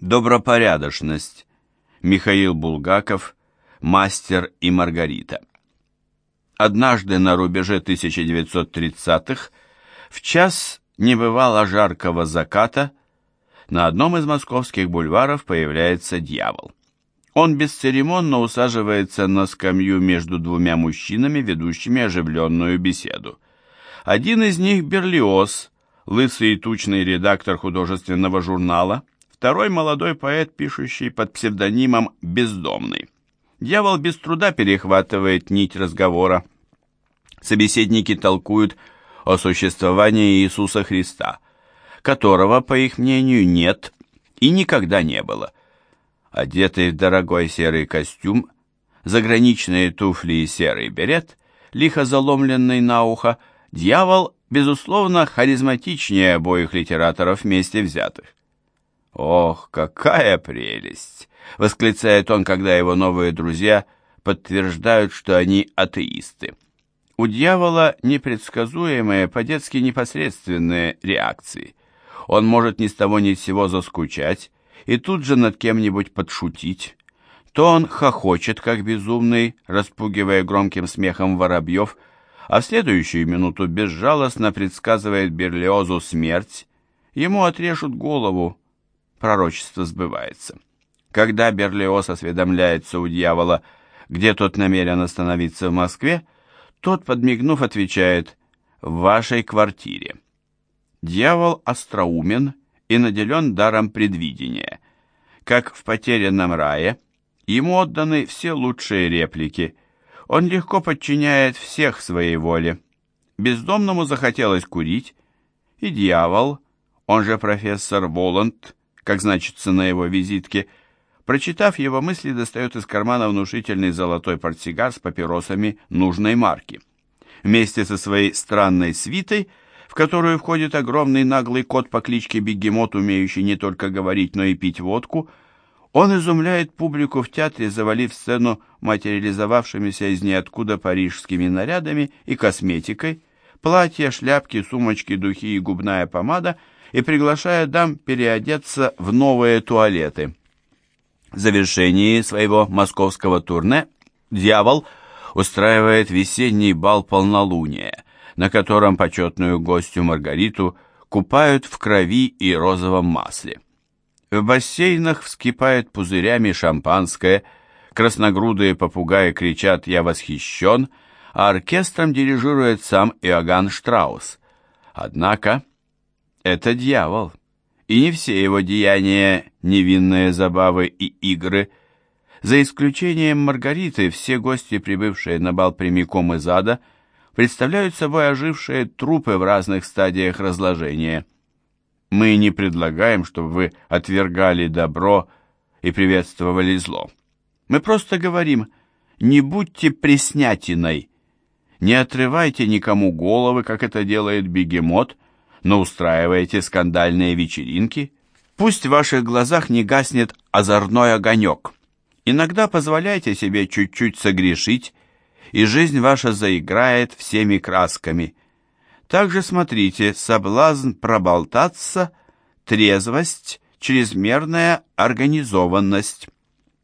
Добропорядочность. Михаил Булгаков. Мастер и Маргарита. Однажды на рубеже 1930-х, в час небывало жаркого заката, на одном из московских бульваров появляется дьявол. Он бесцеремонно усаживается на скамью между двумя мужчинами, ведущими оживленную беседу. Один из них Берлиоз, лысый и тучный редактор художественного журнала, второй молодой поэт, пишущий под псевдонимом «Бездомный». Дьявол без труда перехватывает нить разговора. Собеседники толкуют о существовании Иисуса Христа, которого, по их мнению, нет и никогда не было. Одетый в дорогой серый костюм, заграничные туфли и серый берет, лихо заломленный на ухо, дьявол безусловно, харизматичнее обоих литераторов вместе взятых. «Ох, какая прелесть!» — восклицает он, когда его новые друзья подтверждают, что они атеисты. У дьявола непредсказуемые, по-детски непосредственные реакции. Он может ни с того ни с сего заскучать и тут же над кем-нибудь подшутить. То он хохочет, как безумный, распугивая громким смехом воробьев, а в следующую минуту безжалостно предсказывает Берлиозу смерть, ему отрежут голову, пророчество сбывается. Когда Берлиоз осведомляется у дьявола, где тот намерен остановиться в Москве, тот, подмигнув, отвечает «в вашей квартире». Дьявол остроумен и наделен даром предвидения. Как в «Потерянном рае», ему отданы все лучшие реплики – он легко подчиняет всех своей воле. Бездомному захотелось курить, и дьявол, он же профессор Воланд, как значится на его визитке, прочитав его мысли, достает из кармана внушительный золотой портсигар с папиросами нужной марки. Вместе со своей странной свитой, в которую входит огромный наглый кот по кличке Бегемот, умеющий не только говорить, но и пить водку – он изумляет публику в театре, завалив сцену материализовавшимися из ниоткуда парижскими нарядами и косметикой, платья, шляпки, сумочки, духи и губная помада, и приглашая дам переодеться в новые туалеты. В завершении своего московского турне «Дьявол» устраивает весенний бал полнолуния, на котором почетную гостью Маргариту купают в крови и розовом масле. В бассейнах вскипает пузырями шампанское, красногрудые попугаи кричат «Я восхищен», а оркестром дирижирует сам Иоганн Штраус. Однако это дьявол, и не все его деяния невинные забавы и игры. За исключением Маргариты, все гости, прибывшие на бал прямиком из ада, представляют собой ожившие трупы в разных стадиях разложения – мы не предлагаем, чтобы вы отвергали добро и приветствовали зло. Мы просто говорим, не будьте преснятиной, не отрывайте никому головы, как это делает бегемот, но устраивайте скандальные вечеринки. Пусть в ваших глазах не гаснет озорной огонек. Иногда позволяйте себе чуть-чуть согрешить, и жизнь ваша заиграет всеми красками – также смотрите соблазн проболтаться, трезвость, чрезмерная организованность.